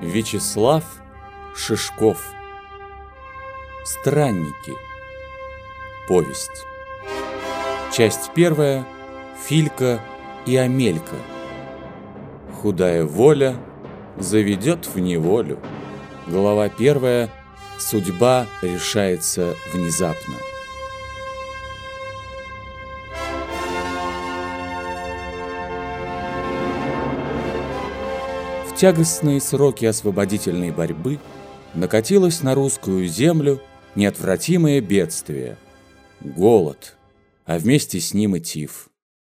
Вячеслав Шишков. Странники. Повесть. Часть первая. Филька и Амелька. Худая воля заведет в неволю. Глава первая. Судьба решается внезапно тягостные сроки освободительной борьбы накатилось на русскую землю неотвратимое бедствие – голод, а вместе с ним и тиф.